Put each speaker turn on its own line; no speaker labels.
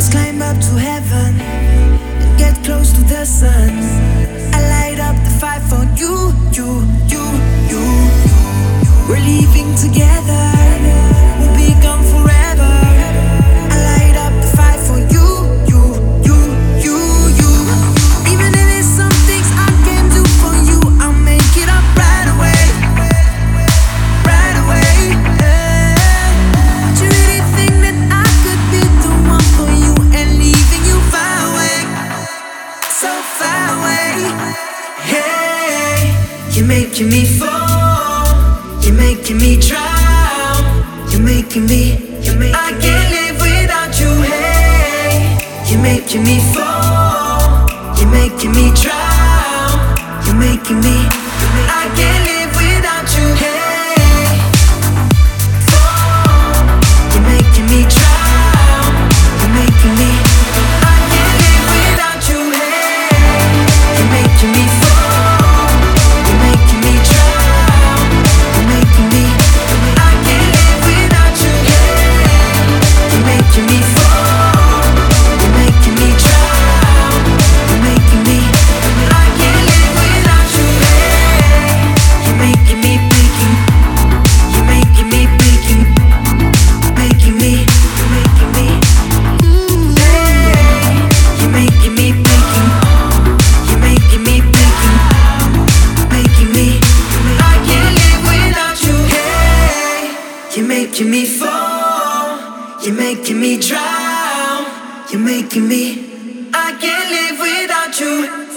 Let's climb up to heaven and get close to the sun. I light up the fire for you, you, you, you. We're leaving together. Far away? Hey, you're making me fall, you're making me drown, you're making me. You're making I can't live without you. Hey, you're making me fall, you're making me drown, you're making me. I can't making me fall, you're making me drown, you're making me. I can't live without you.